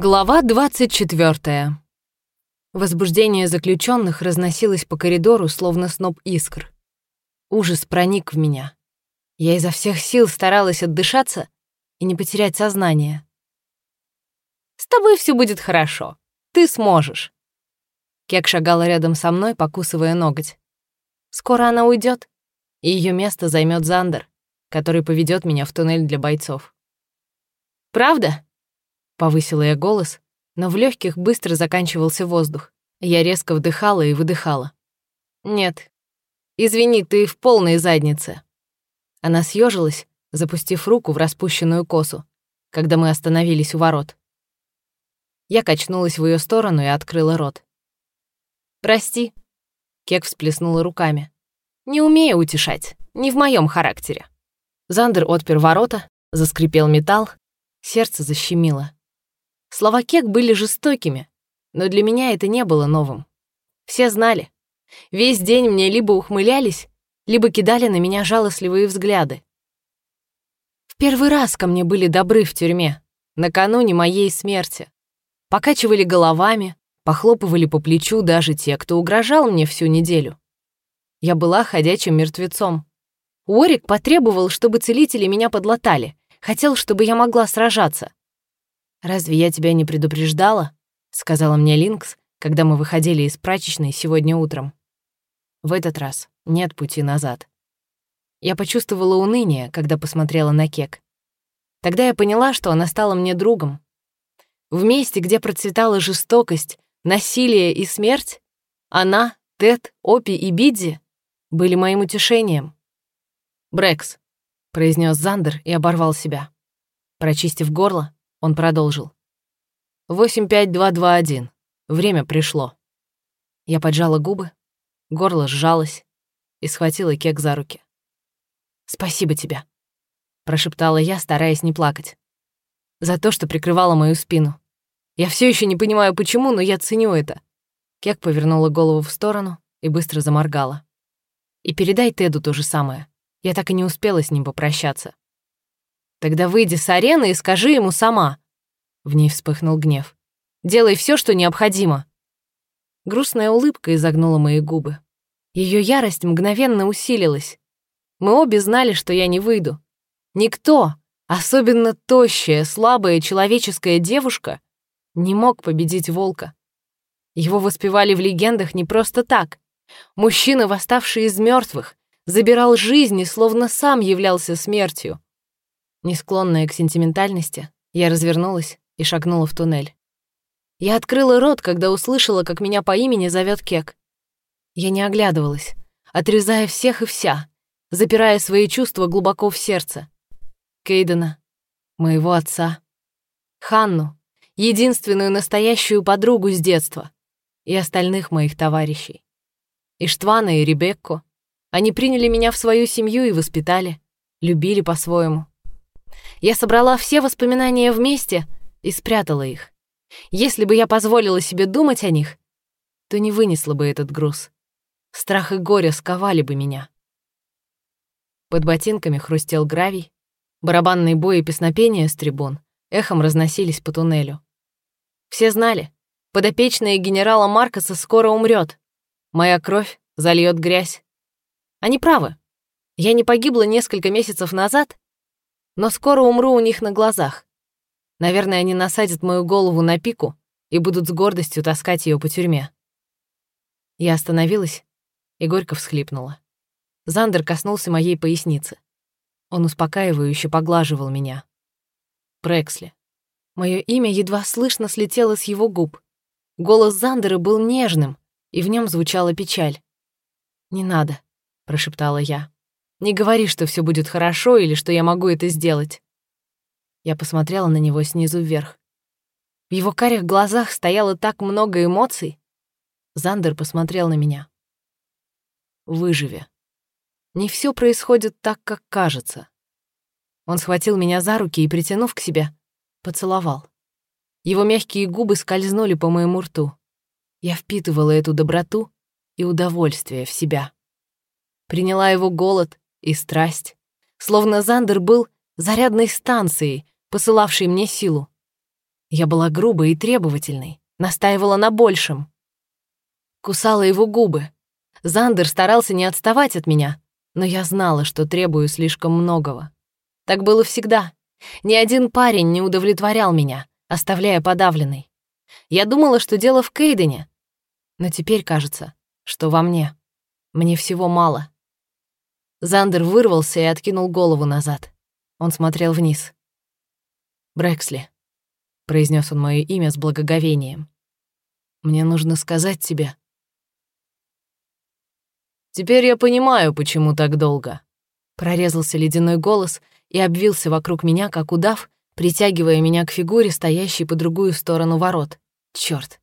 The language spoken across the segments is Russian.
Глава 24. Возбуждение заключенных разносилось по коридору, словно сноп искр. Ужас проник в меня. Я изо всех сил старалась отдышаться и не потерять сознание. «С тобой все будет хорошо. Ты сможешь». Кек шагала рядом со мной, покусывая ноготь. «Скоро она уйдет, и ее место займет Зандер, который поведет меня в туннель для бойцов». «Правда?» Повысила я голос, но в легких быстро заканчивался воздух. Я резко вдыхала и выдыхала. «Нет. Извини, ты в полной заднице». Она съежилась, запустив руку в распущенную косу, когда мы остановились у ворот. Я качнулась в ее сторону и открыла рот. «Прости», — Кек всплеснула руками. «Не умею утешать, не в моем характере». Зандер отпер ворота, заскрипел металл, сердце защемило. Слова Кек были жестокими, но для меня это не было новым. Все знали. Весь день мне либо ухмылялись, либо кидали на меня жалостливые взгляды. В первый раз ко мне были добры в тюрьме, накануне моей смерти. Покачивали головами, похлопывали по плечу даже те, кто угрожал мне всю неделю. Я была ходячим мертвецом. Уорик потребовал, чтобы целители меня подлатали, хотел, чтобы я могла сражаться. «Разве я тебя не предупреждала?» — сказала мне Линкс, когда мы выходили из прачечной сегодня утром. В этот раз нет пути назад. Я почувствовала уныние, когда посмотрела на Кек. Тогда я поняла, что она стала мне другом. В месте, где процветала жестокость, насилие и смерть, она, Тед, Опи и Бидзи были моим утешением. «Брэкс», — произнес Зандер и оборвал себя. Прочистив горло, он продолжил. «85221. Время пришло». Я поджала губы, горло сжалось и схватила Кек за руки. «Спасибо тебе», — прошептала я, стараясь не плакать. «За то, что прикрывала мою спину. Я все еще не понимаю, почему, но я ценю это». Кек повернула голову в сторону и быстро заморгала. «И передай Теду то же самое. Я так и не успела с ним попрощаться». Тогда выйди с арены и скажи ему сама. В ней вспыхнул гнев. Делай все, что необходимо. Грустная улыбка изогнула мои губы. Ее ярость мгновенно усилилась. Мы обе знали, что я не выйду. Никто, особенно тощая, слабая человеческая девушка, не мог победить волка. Его воспевали в легендах не просто так. Мужчина, восставший из мертвых, забирал жизни, словно сам являлся смертью. Не склонная к сентиментальности, я развернулась и шагнула в туннель. Я открыла рот, когда услышала, как меня по имени зовет Кек. Я не оглядывалась, отрезая всех и вся, запирая свои чувства глубоко в сердце. Кейдена, моего отца, Ханну, единственную настоящую подругу с детства, и остальных моих товарищей. Иштвана и Ребекку. Они приняли меня в свою семью и воспитали, любили по-своему. Я собрала все воспоминания вместе и спрятала их. Если бы я позволила себе думать о них, то не вынесла бы этот груз. Страх и горе сковали бы меня. Под ботинками хрустел гравий, барабанные бои и песнопения с трибун эхом разносились по туннелю. Все знали, подопечная генерала Маркоса скоро умрет. Моя кровь зальет грязь. Они правы. Я не погибла несколько месяцев назад, но скоро умру у них на глазах. Наверное, они насадят мою голову на пику и будут с гордостью таскать ее по тюрьме. Я остановилась и горько всхлипнула. Зандер коснулся моей поясницы. Он успокаивающе поглаживал меня. Прексли. Мое имя едва слышно слетело с его губ. Голос Зандера был нежным, и в нем звучала печаль. «Не надо», — прошептала я. Не говори, что все будет хорошо или что я могу это сделать. Я посмотрела на него снизу вверх. В его карих глазах стояло так много эмоций. Зандер посмотрел на меня. Выживи. Не все происходит так, как кажется. Он схватил меня за руки и, притянув к себе, поцеловал. Его мягкие губы скользнули по моему рту. Я впитывала эту доброту и удовольствие в себя. Приняла его голод, и страсть. Словно Зандер был зарядной станцией, посылавшей мне силу. Я была грубой и требовательной, настаивала на большем. Кусала его губы. Зандер старался не отставать от меня, но я знала, что требую слишком многого. Так было всегда. Ни один парень не удовлетворял меня, оставляя подавленной. Я думала, что дело в Кейдене, но теперь кажется, что во мне. Мне всего мало. Зандер вырвался и откинул голову назад. Он смотрел вниз. «Брэксли», — произнес он мое имя с благоговением. «Мне нужно сказать тебе». «Теперь я понимаю, почему так долго», — прорезался ледяной голос и обвился вокруг меня, как удав, притягивая меня к фигуре, стоящей по другую сторону ворот. Чёрт.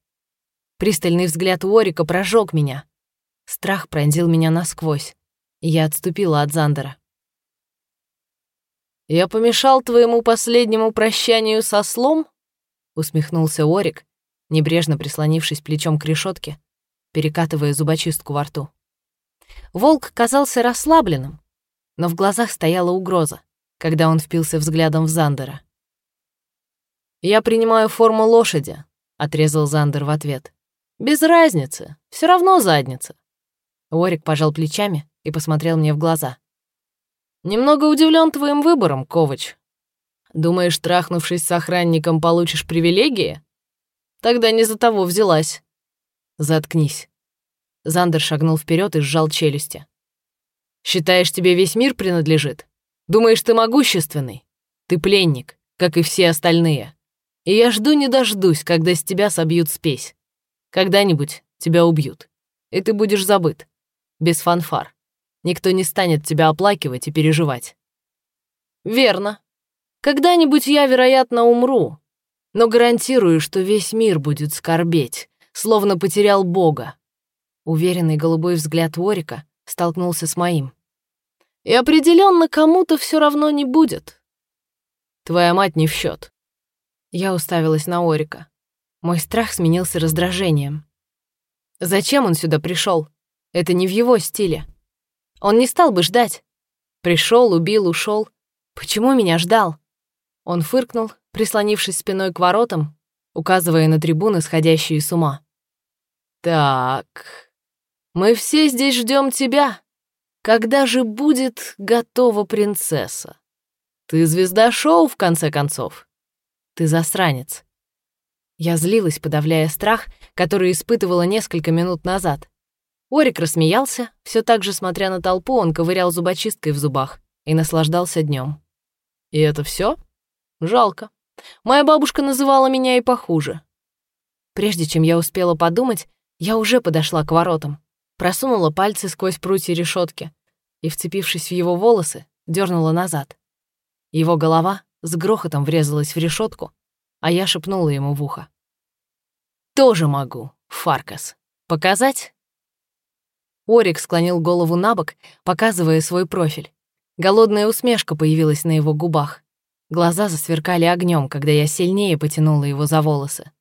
Пристальный взгляд Уорика прожег меня. Страх пронзил меня насквозь, я отступила от Зандера. «Я помешал твоему последнему прощанию со слом?» — усмехнулся Орик, небрежно прислонившись плечом к решетке, перекатывая зубочистку во рту. Волк казался расслабленным, но в глазах стояла угроза, когда он впился взглядом в Зандера. «Я принимаю форму лошади», — отрезал Зандер в ответ. «Без разницы, все равно задница». Орик пожал плечами и посмотрел мне в глаза. «Немного удивлен твоим выбором, Ковач. Думаешь, трахнувшись с охранником, получишь привилегии? Тогда не за того взялась». «Заткнись». Зандер шагнул вперед и сжал челюсти. «Считаешь, тебе весь мир принадлежит? Думаешь, ты могущественный? Ты пленник, как и все остальные. И я жду не дождусь, когда с тебя собьют спесь. Когда-нибудь тебя убьют, и ты будешь забыт. Без фанфар. Никто не станет тебя оплакивать и переживать. Верно. Когда-нибудь я, вероятно, умру, но гарантирую, что весь мир будет скорбеть, словно потерял Бога. Уверенный голубой взгляд Ворика столкнулся с моим. И определенно кому-то все равно не будет. Твоя мать не в счет. Я уставилась на Орика. Мой страх сменился раздражением. Зачем он сюда пришел? Это не в его стиле. Он не стал бы ждать. Пришел, убил, ушел. Почему меня ждал? Он фыркнул, прислонившись спиной к воротам, указывая на трибуны, сходящие с ума. «Так, мы все здесь ждем тебя. Когда же будет готова принцесса? Ты звезда шоу, в конце концов. Ты засранец». Я злилась, подавляя страх, который испытывала несколько минут назад. Орик рассмеялся, все так же смотря на толпу, он ковырял зубочисткой в зубах и наслаждался днем. И это все? Жалко. Моя бабушка называла меня и похуже. Прежде чем я успела подумать, я уже подошла к воротам, просунула пальцы сквозь прутья решетки и, вцепившись в его волосы, дернула назад. Его голова с грохотом врезалась в решетку, а я шепнула ему в ухо. «Тоже могу, Фаркас. Показать?» Орик склонил голову на бок, показывая свой профиль. Голодная усмешка появилась на его губах. Глаза засверкали огнем, когда я сильнее потянула его за волосы.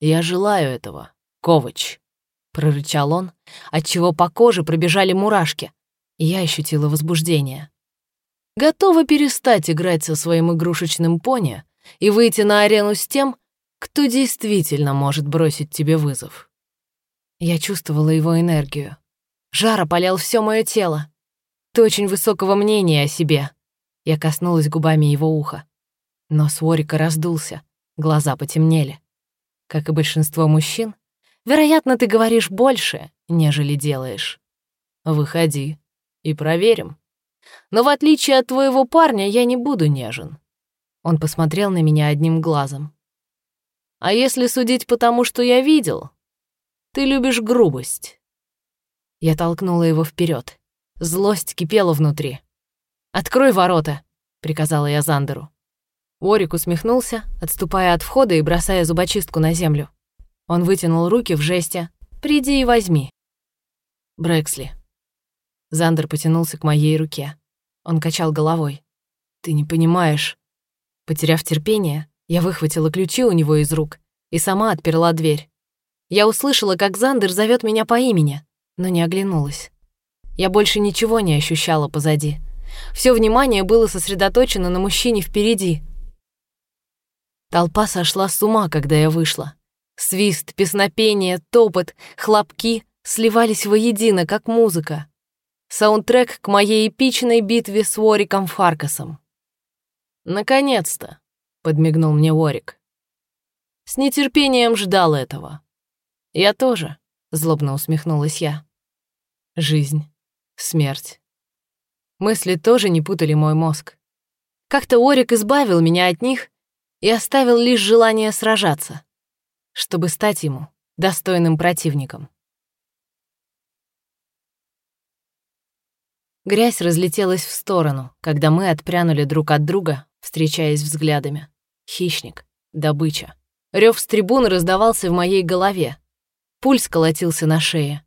«Я желаю этого, Ковач», — прорычал он, отчего по коже пробежали мурашки, и я ощутила возбуждение. «Готова перестать играть со своим игрушечным пони и выйти на арену с тем, кто действительно может бросить тебе вызов». Я чувствовала его энергию. Жар опалял все мое тело. Ты очень высокого мнения о себе. Я коснулась губами его уха. Нос Уорика раздулся, глаза потемнели. Как и большинство мужчин, вероятно, ты говоришь больше, нежели делаешь. Выходи и проверим. Но в отличие от твоего парня, я не буду нежен. Он посмотрел на меня одним глазом. А если судить по тому, что я видел, ты любишь грубость. Я толкнула его вперед. Злость кипела внутри. «Открой ворота!» — приказала я Зандеру. Орик усмехнулся, отступая от входа и бросая зубочистку на землю. Он вытянул руки в жесте «Приди и возьми». «Брэксли». Зандер потянулся к моей руке. Он качал головой. «Ты не понимаешь». Потеряв терпение, я выхватила ключи у него из рук и сама отперла дверь. Я услышала, как Зандер зовет меня по имени но не оглянулась. Я больше ничего не ощущала позади. Все внимание было сосредоточено на мужчине впереди. Толпа сошла с ума, когда я вышла. Свист, песнопение, топот, хлопки сливались воедино, как музыка. Саундтрек к моей эпичной битве с Уориком Фаркасом. «Наконец-то!» — подмигнул мне Уорик. «С нетерпением ждал этого». «Я тоже», — злобно усмехнулась я. Жизнь, смерть. Мысли тоже не путали мой мозг. Как-то Орик избавил меня от них и оставил лишь желание сражаться, чтобы стать ему достойным противником. Грязь разлетелась в сторону, когда мы отпрянули друг от друга, встречаясь взглядами. Хищник, добыча. Рев с трибуны раздавался в моей голове. Пульс колотился на шее.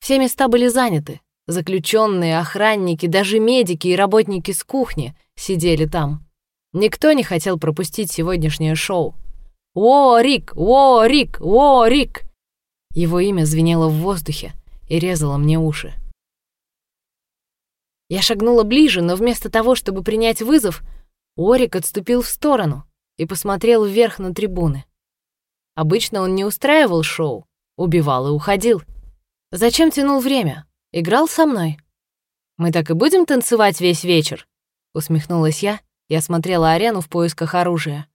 Все места были заняты. Заключенные, охранники, даже медики и работники с кухни сидели там. Никто не хотел пропустить сегодняшнее шоу. «О, Рик! О, Рик! О, Рик!» Его имя звенело в воздухе и резало мне уши. Я шагнула ближе, но вместо того, чтобы принять вызов, Орик отступил в сторону и посмотрел вверх на трибуны. Обычно он не устраивал шоу, убивал и уходил. Зачем тянул время? Играл со мной? Мы так и будем танцевать весь вечер? Усмехнулась я и осмотрела арену в поисках оружия.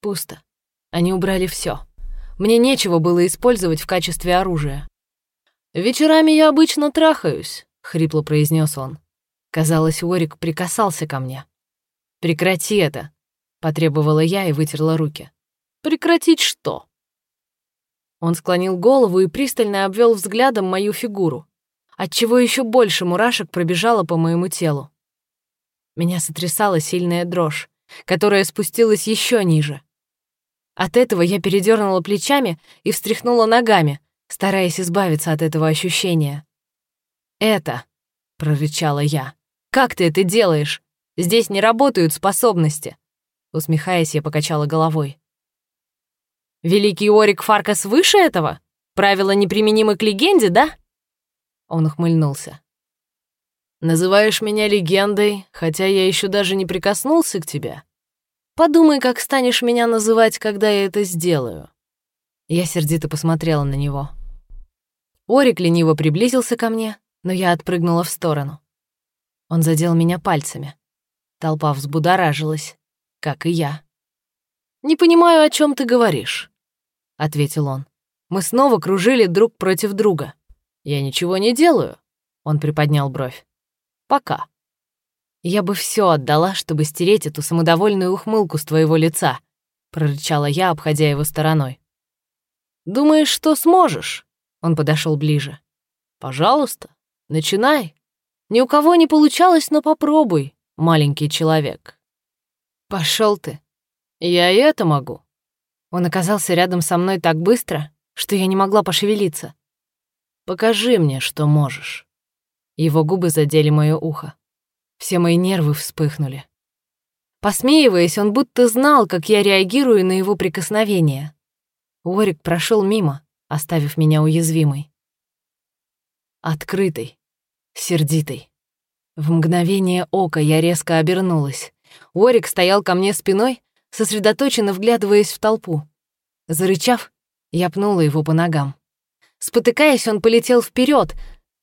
Пусто. Они убрали все. Мне нечего было использовать в качестве оружия. «Вечерами я обычно трахаюсь», — хрипло произнес он. Казалось, Орик прикасался ко мне. «Прекрати это», — потребовала я и вытерла руки. «Прекратить что?» Он склонил голову и пристально обвел взглядом мою фигуру, отчего еще больше мурашек пробежало по моему телу. Меня сотрясала сильная дрожь, которая спустилась еще ниже. От этого я передернула плечами и встряхнула ногами, стараясь избавиться от этого ощущения. «Это», — прорычала я, как ты это делаешь? Здесь не работают способности. Усмехаясь, я покачала головой. Великий Орик Фаркас выше этого? Правила неприменимы к легенде, да? Он ухмыльнулся. Называешь меня легендой, хотя я еще даже не прикоснулся к тебе. Подумай, как станешь меня называть, когда я это сделаю. Я сердито посмотрела на него. Орик лениво приблизился ко мне, но я отпрыгнула в сторону. Он задел меня пальцами. Толпа взбудоражилась, как и я. «Не понимаю, о чем ты говоришь», — ответил он. Мы снова кружили друг против друга. «Я ничего не делаю», — он приподнял бровь. «Пока». «Я бы все отдала, чтобы стереть эту самодовольную ухмылку с твоего лица», — прорычала я, обходя его стороной. «Думаешь, что сможешь?» Он подошел ближе. «Пожалуйста, начинай». Ни у кого не получалось, но попробуй, маленький человек. Пошел ты. Я и это могу. Он оказался рядом со мной так быстро, что я не могла пошевелиться. Покажи мне, что можешь. Его губы задели мое ухо. Все мои нервы вспыхнули. Посмеиваясь, он будто знал, как я реагирую на его прикосновение. Уорик прошел мимо, оставив меня уязвимой. Открытой, сердитой. В мгновение ока я резко обернулась. Орик стоял ко мне спиной, сосредоточенно вглядываясь в толпу. Зарычав, я пнула его по ногам. Спотыкаясь, он полетел вперед,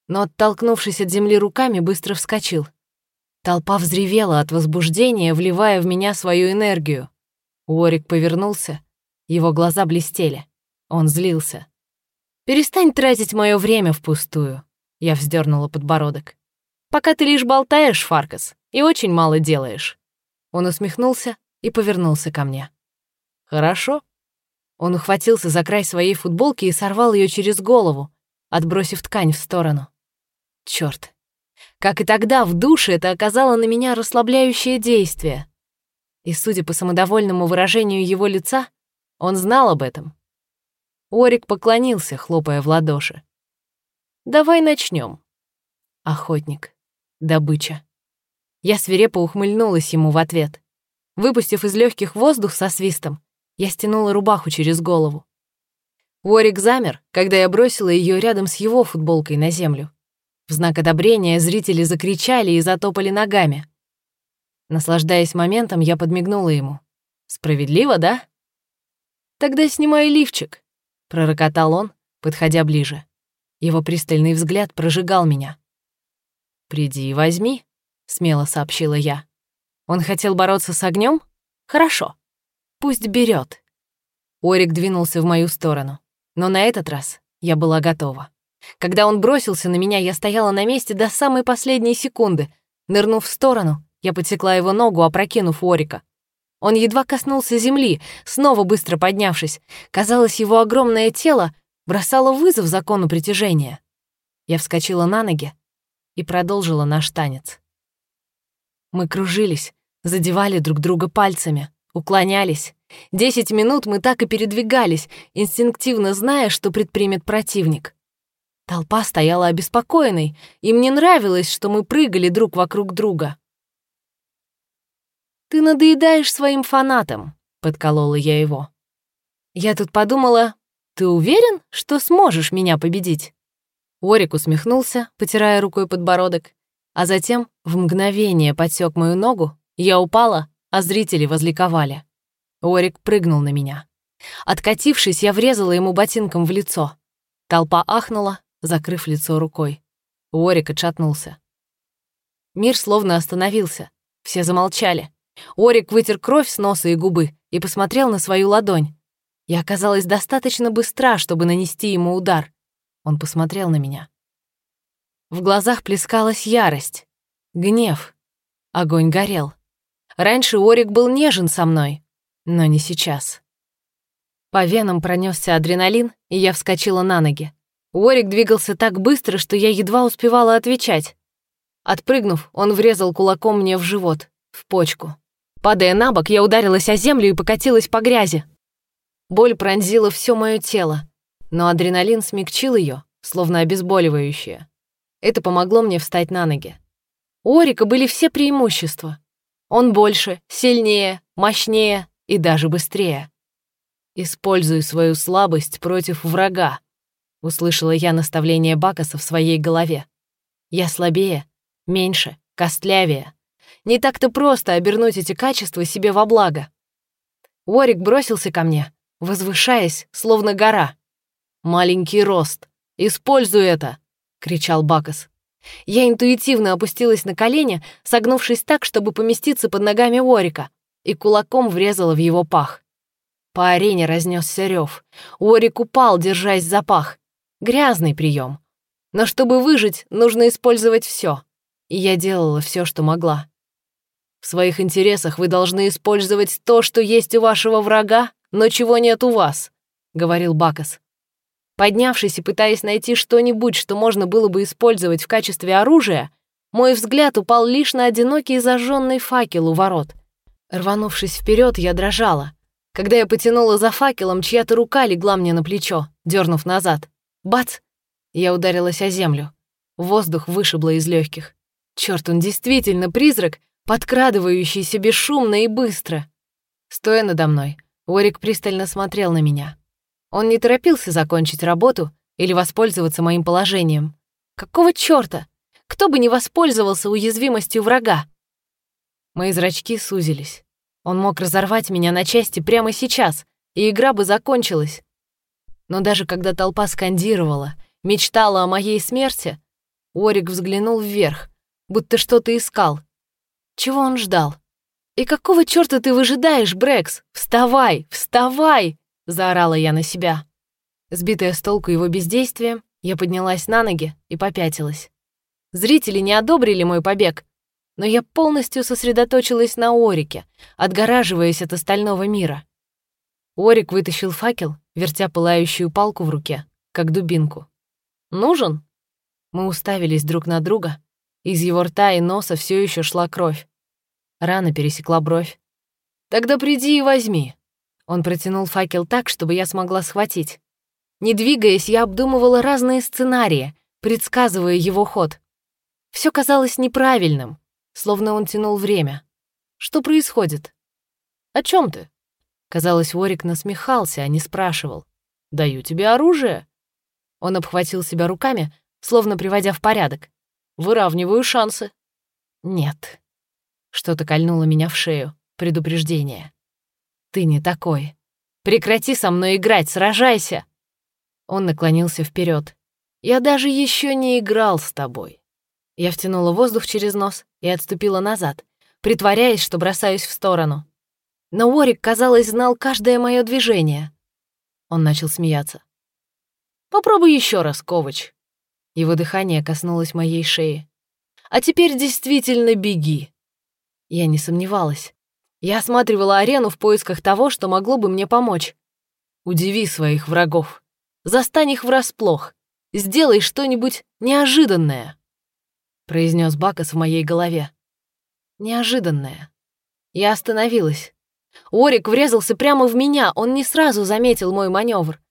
но, оттолкнувшись от земли руками, быстро вскочил. Толпа взревела от возбуждения, вливая в меня свою энергию. Уорик повернулся, его глаза блестели. Он злился. «Перестань тратить мое время впустую», я вздернула подбородок. «Пока ты лишь болтаешь, Фаркас, и очень мало делаешь». Он усмехнулся и повернулся ко мне. «Хорошо». Он ухватился за край своей футболки и сорвал ее через голову, отбросив ткань в сторону. Черт! Как и тогда, в душе это оказало на меня расслабляющее действие. И, судя по самодовольному выражению его лица, он знал об этом. Орик поклонился, хлопая в ладоши. Давай начнем. Охотник. Добыча. Я свирепо ухмыльнулась ему в ответ. Выпустив из легких воздух со свистом, я стянула рубаху через голову. Уорик замер, когда я бросила ее рядом с его футболкой на землю. В знак одобрения зрители закричали и затопали ногами. Наслаждаясь моментом, я подмигнула ему. Справедливо, да? Тогда снимай лифчик, пророкотал он, подходя ближе. Его пристальный взгляд прожигал меня. «Приди и возьми», — смело сообщила я. Он хотел бороться с огнем? Хорошо. Пусть берет. Орик двинулся в мою сторону. Но на этот раз я была готова. Когда он бросился на меня, я стояла на месте до самой последней секунды. Нырнув в сторону, я подсекла его ногу, опрокинув Орика. Он едва коснулся земли, снова быстро поднявшись. Казалось, его огромное тело бросало вызов закону притяжения. Я вскочила на ноги и продолжила наш танец. Мы кружились, задевали друг друга пальцами, уклонялись. Десять минут мы так и передвигались, инстинктивно зная, что предпримет противник. Толпа стояла обеспокоенной, и мне нравилось, что мы прыгали друг вокруг друга. «Ты надоедаешь своим фанатам», — подколола я его. Я тут подумала, ты уверен, что сможешь меня победить? Орик усмехнулся, потирая рукой подбородок, а затем в мгновение подсек мою ногу, я упала, а зрители возликовали. Орик прыгнул на меня. Откатившись, я врезала ему ботинком в лицо. Толпа ахнула, закрыв лицо рукой. Орик отшатнулся. Мир словно остановился. Все замолчали. Орик вытер кровь с носа и губы и посмотрел на свою ладонь. Я оказалась достаточно быстра, чтобы нанести ему удар. Он посмотрел на меня. В глазах плескалась ярость, гнев. Огонь горел. Раньше Орик был нежен со мной, но не сейчас. По венам пронесся адреналин, и я вскочила на ноги. Орик двигался так быстро, что я едва успевала отвечать. Отпрыгнув, он врезал кулаком мне в живот, в почку. Падая на бок, я ударилась о землю и покатилась по грязи. Боль пронзила все мое тело, но адреналин смягчил ее, словно обезболивающее. Это помогло мне встать на ноги. У Орика были все преимущества. Он больше, сильнее, мощнее и даже быстрее. «Используй свою слабость против врага», — услышала я наставление Бакаса в своей голове. «Я слабее, меньше, костлявее, не так-то просто обернуть эти качества себе во благо. Уорик бросился ко мне, возвышаясь, словно гора. «Маленький рост. Используй это!» — кричал Бакас. Я интуитивно опустилась на колени, согнувшись так, чтобы поместиться под ногами Уорика, и кулаком врезала в его пах. По арене разнесся рев. Уорик упал, держась за пах. Грязный прием. Но чтобы выжить, нужно использовать все. И я делала все, что могла. В своих интересах вы должны использовать то, что есть у вашего врага, но чего нет у вас», — говорил Бакас. Поднявшись и пытаясь найти что-нибудь, что можно было бы использовать в качестве оружия, мой взгляд упал лишь на одинокий зажженный факел у ворот. Рванувшись вперед, я дрожала. Когда я потянула за факелом, чья-то рука легла мне на плечо, дернув назад. Бац! Я ударилась о землю. Воздух вышибло из легких. Черт, он действительно призрак, подкрадывающийся бесшумно и быстро. Стоя надо мной, Орик пристально смотрел на меня. Он не торопился закончить работу или воспользоваться моим положением. Какого чёрта? Кто бы не воспользовался уязвимостью врага? Мои зрачки сузились. Он мог разорвать меня на части прямо сейчас, и игра бы закончилась. Но даже когда толпа скандировала, мечтала о моей смерти, Орик взглянул вверх, будто что-то искал — чего он ждал? «И какого чёрта ты выжидаешь, Брэкс? Вставай, вставай!» — заорала я на себя. Сбитая с толку его бездействием, я поднялась на ноги и попятилась. Зрители не одобрили мой побег, но я полностью сосредоточилась на Орике, отгораживаясь от остального мира. Орик вытащил факел, вертя пылающую палку в руке, как дубинку. «Нужен?» Мы уставились друг на друга. Из его рта и носа все еще шла кровь. Рана пересекла бровь. «Тогда приди и возьми». Он протянул факел так, чтобы я смогла схватить. Не двигаясь, я обдумывала разные сценарии, предсказывая его ход. Все казалось неправильным, словно он тянул время. Что происходит? «О чем ты?» Казалось, Ворик насмехался, а не спрашивал. «Даю тебе оружие». Он обхватил себя руками, словно приводя в порядок. «Выравниваю шансы». «Нет», что-то кольнуло меня в шею. Предупреждение. Ты не такой. Прекрати со мной играть, сражайся!» Он наклонился вперед. «Я даже еще не играл с тобой». Я втянула воздух через нос и отступила назад, притворяясь, что бросаюсь в сторону. Но Уорик, казалось, знал каждое мое движение. Он начал смеяться. «Попробуй еще раз, Ковач». Его дыхание коснулось моей шеи. «А теперь действительно беги». Я не сомневалась. Я осматривала арену в поисках того, что могло бы мне помочь. Удиви своих врагов. Застань их врасплох. Сделай что-нибудь неожиданное, произнес Бакас в моей голове. Неожиданное. Я остановилась. Орик врезался прямо в меня, он не сразу заметил мой маневр.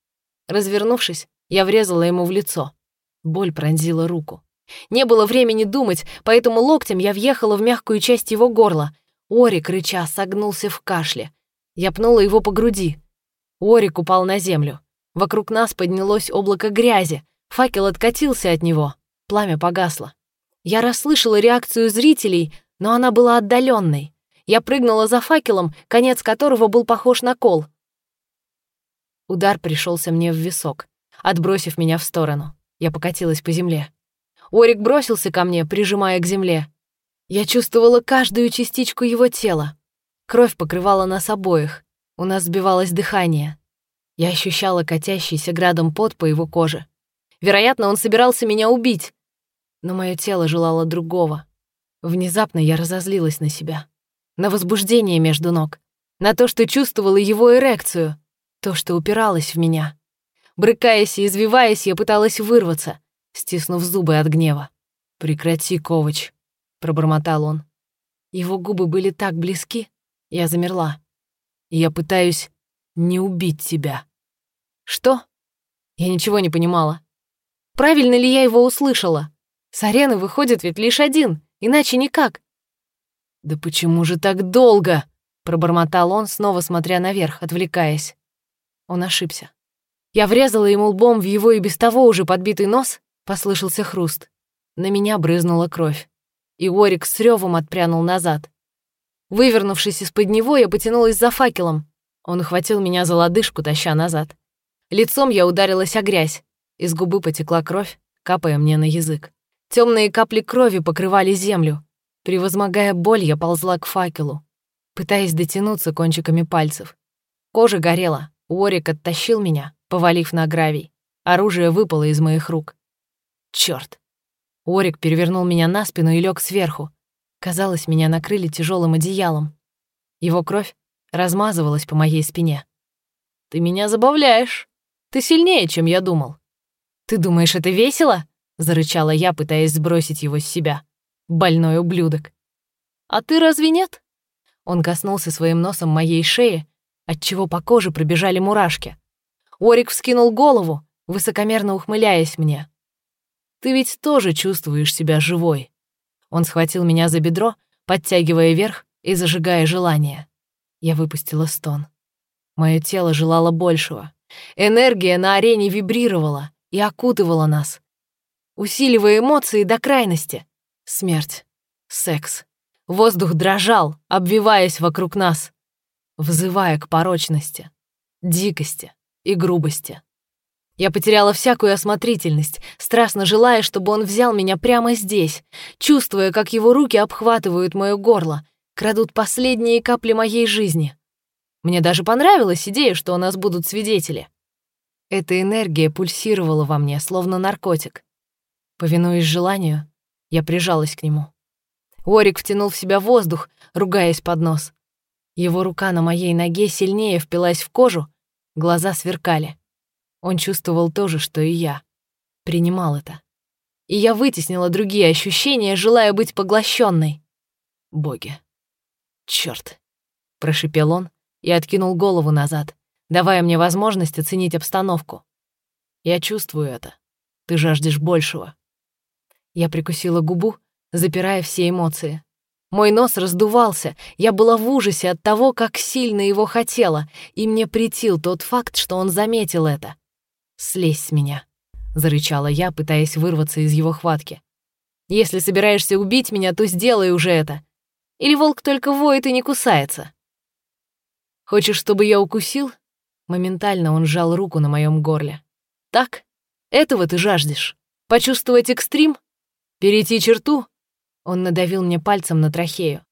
Развернувшись, я врезала ему в лицо. Боль пронзила руку. Не было времени думать, поэтому локтем я въехала в мягкую часть его горла. Орик, рыча, согнулся в кашле. Я пнула его по груди. Орик упал на землю. Вокруг нас поднялось облако грязи. Факел откатился от него. Пламя погасло. Я расслышала реакцию зрителей, но она была отдаленной. Я прыгнула за факелом, конец которого был похож на кол. Удар пришелся мне в висок отбросив меня в сторону. Я покатилась по земле. Орик бросился ко мне, прижимая к земле. Я чувствовала каждую частичку его тела. Кровь покрывала нас обоих. У нас сбивалось дыхание. Я ощущала катящийся градом пот по его коже. Вероятно, он собирался меня убить. Но мое тело желало другого. Внезапно я разозлилась на себя. На возбуждение между ног. На то, что чувствовала его эрекцию. То, что упиралось в меня. Брыкаясь и извиваясь, я пыталась вырваться, стиснув зубы от гнева. «Прекрати, Ковач», — пробормотал он. Его губы были так близки, я замерла. «Я пытаюсь не убить тебя». «Что?» Я ничего не понимала. Правильно ли я его услышала? С арены выходит ведь лишь один, иначе никак. «Да почему же так долго?» — пробормотал он, снова смотря наверх, отвлекаясь. Он ошибся. Я врезала ему лбом в его и без того уже подбитый нос, послышался хруст. На меня брызнула кровь. И Орик с ревом отпрянул назад. Вывернувшись из-под него, я потянулась за факелом. Он ухватил меня за лодыжку, таща назад. Лицом я ударилась о грязь. Из губы потекла кровь, капая мне на язык. Темные капли крови покрывали землю. Превозмогая боль, я ползла к факелу, пытаясь дотянуться кончиками пальцев. Кожа горела, Уорик оттащил меня, повалив на гравий. Оружие выпало из моих рук. Чёрт. Орик перевернул меня на спину и лег сверху. Казалось, меня накрыли тяжелым одеялом. Его кровь размазывалась по моей спине. «Ты меня забавляешь. Ты сильнее, чем я думал». «Ты думаешь, это весело?» — зарычала я, пытаясь сбросить его с себя. Больной ублюдок. «А ты разве нет?» Он коснулся своим носом моей шеи, отчего по коже пробежали мурашки. Орик вскинул голову, высокомерно ухмыляясь мне. «Ты ведь тоже чувствуешь себя живой». Он схватил меня за бедро, подтягивая вверх и зажигая желание. Я выпустила стон. Мое тело желало большего. Энергия на арене вибрировала и окутывала нас, усиливая эмоции до крайности. Смерть, секс. Воздух дрожал, обвиваясь вокруг нас, взывая к порочности, дикости, и грубости. Я потеряла всякую осмотрительность, страстно желая, чтобы он взял меня прямо здесь, чувствуя, как его руки обхватывают мое горло, крадут последние капли моей жизни. Мне даже понравилась идея, что у нас будут свидетели. Эта энергия пульсировала во мне, словно наркотик. Повинуясь желанию, я прижалась к нему. Орик втянул в себя воздух, ругаясь под нос. Его рука на моей ноге сильнее впилась в кожу, Глаза сверкали. Он чувствовал то же, что и я. Принимал это. И я вытеснила другие ощущения, желая быть поглощенной. Боги. Черт! прошипел он и откинул голову назад, давая мне возможность оценить обстановку. Я чувствую это. Ты жаждешь большего. Я прикусила губу, запирая все эмоции. Мой нос раздувался, я была в ужасе от того, как сильно его хотела, и мне притил тот факт, что он заметил это. «Слезь с меня», — зарычала я, пытаясь вырваться из его хватки. «Если собираешься убить меня, то сделай уже это. Или волк только воет и не кусается?» Хочешь, чтобы я укусил?» Моментально он сжал руку на моем горле. «Так? Этого ты жаждешь? Почувствовать экстрим? Перейти черту?» Он надавил мне пальцем на трахею.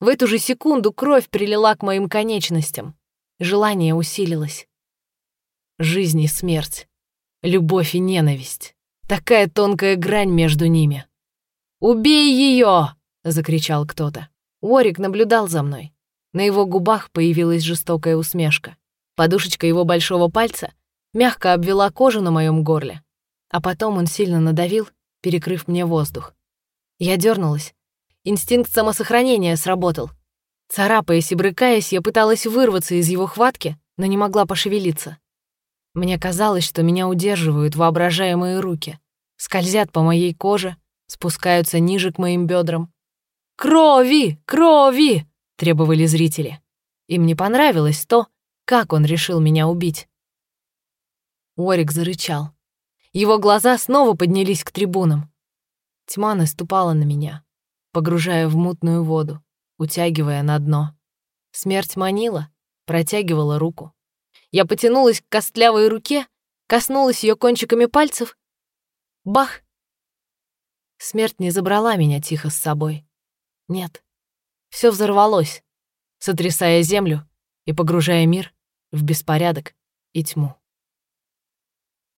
В эту же секунду кровь прилила к моим конечностям. Желание усилилось. Жизнь и смерть. Любовь и ненависть. Такая тонкая грань между ними. «Убей ее!» — закричал кто-то. Уорик наблюдал за мной. На его губах появилась жестокая усмешка. Подушечка его большого пальца мягко обвела кожу на моем горле, а потом он сильно надавил, перекрыв мне воздух. Я дернулась. Инстинкт самосохранения сработал. Царапаясь и брыкаясь, я пыталась вырваться из его хватки, но не могла пошевелиться. Мне казалось, что меня удерживают воображаемые руки, скользят по моей коже, спускаются ниже к моим бедрам. «Крови! Крови!» — требовали зрители. Им не понравилось то, как он решил меня убить. Уорик зарычал. Его глаза снова поднялись к трибунам. Тьма наступала на меня, погружая в мутную воду, утягивая на дно. Смерть манила, протягивала руку. Я потянулась к костлявой руке, коснулась ее кончиками пальцев. Бах! Смерть не забрала меня тихо с собой. Нет. Все взорвалось, сотрясая землю и погружая мир в беспорядок и тьму.